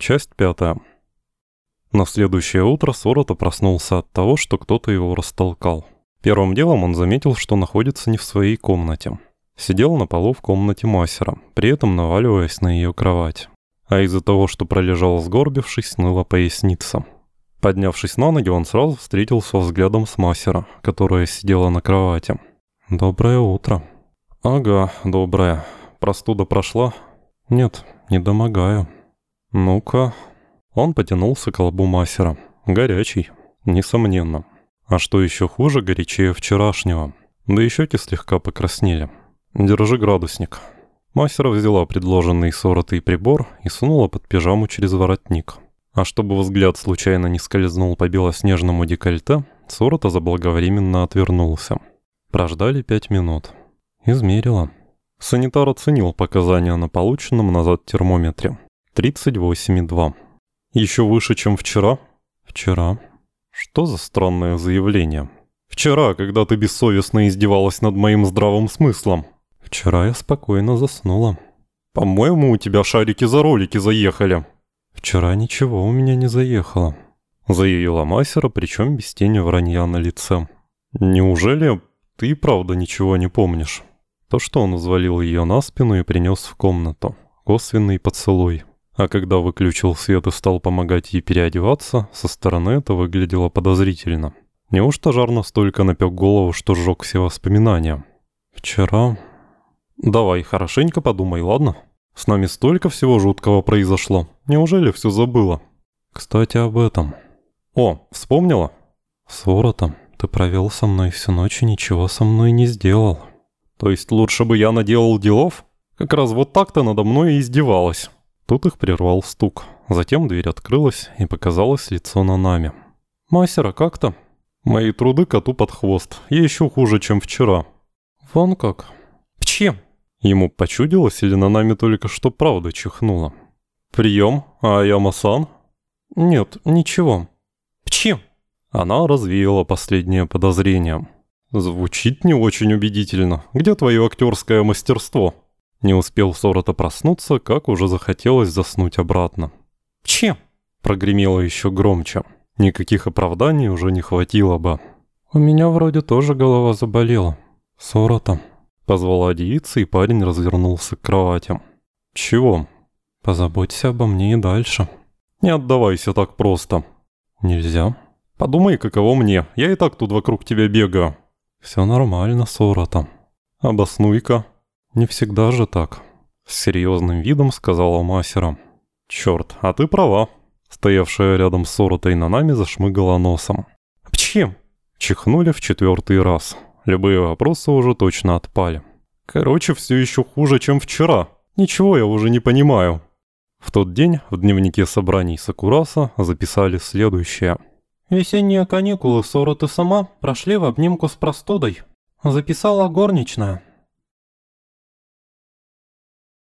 Часть пятая. На следующее утро Сорота проснулся от того, что кто-то его растолкал. Первым делом он заметил, что находится не в своей комнате. Сидел на полу в комнате мастера, при этом наваливаясь на ее кровать. А из-за того, что пролежал сгорбившись, ныла поясница. Поднявшись на ноги, он сразу встретился взглядом с мастера, которая сидела на кровати. «Доброе утро». «Ага, доброе. Простуда прошла?» «Нет, не домогаю». «Ну-ка». Он потянулся к лбу мастера. Горячий, несомненно. А что еще хуже, горячее вчерашнего. Да и щеки слегка покраснели. «Держи градусник». Мастера взяла предложенный соротый прибор и сунула под пижаму через воротник. А чтобы взгляд случайно не скользнул по белоснежному декольте, Сорота заблаговременно отвернулся. Прождали пять минут. Измерила. Санитар оценил показания на полученном назад термометре. 38,2. Еще выше, чем вчера? Вчера. Что за странное заявление? Вчера, когда ты бессовестно издевалась над моим здравым смыслом. Вчера я спокойно заснула. По-моему, у тебя шарики за ролики заехали. Вчера ничего у меня не заехало. Заявила мастера, причем без тени вранья на лице. Неужели ты и правда ничего не помнишь? То, что он взвалил ее на спину и принес в комнату. Косвенный поцелуй. А когда выключил свет и стал помогать ей переодеваться, со стороны это выглядело подозрительно. Неужто жар настолько напек голову, что сжег все воспоминания? Вчера... Давай, хорошенько подумай, ладно? С нами столько всего жуткого произошло. Неужели все забыла? Кстати, об этом. О, вспомнила? Сворота, ты провел со мной всю ночь и ничего со мной не сделал. То есть лучше бы я наделал делов? Как раз вот так-то надо мной и издевалась. Тут их прервал стук. Затем дверь открылась, и показалось лицо на нами. «Мастера, как-то?» «Мои труды коту под хвост. Я еще хуже, чем вчера». «Вон как?» «Чем?» Ему почудилось или на нами только что правда чихнула? «Прием, а я Масан?» «Нет, ничего». «Чем?» Она развеяла последнее подозрение. «Звучит не очень убедительно. Где твое актерское мастерство?» Не успел Сорота проснуться, как уже захотелось заснуть обратно. «Чем?» – прогремело еще громче. Никаких оправданий уже не хватило бы. «У меня вроде тоже голова заболела. Сорота». Позвала девица, и парень развернулся к кровати. «Чего?» «Позаботься обо мне и дальше». «Не отдавайся так просто». «Нельзя». «Подумай, каково мне. Я и так тут вокруг тебя бегаю». «Все нормально, Сорота». «Обоснуй-ка». «Не всегда же так», — с серьезным видом сказала Масера. «Черт, а ты права». Стоявшая рядом с Соротой на нами зашмыгала носом. «Чем?» Чихнули в четвертый раз. Любые вопросы уже точно отпали. Короче, все еще хуже, чем вчера. Ничего я уже не понимаю. В тот день в дневнике собраний Сакураса записали следующее. «Весенние каникулы Сороты сама прошли в обнимку с простудой. Записала горничная».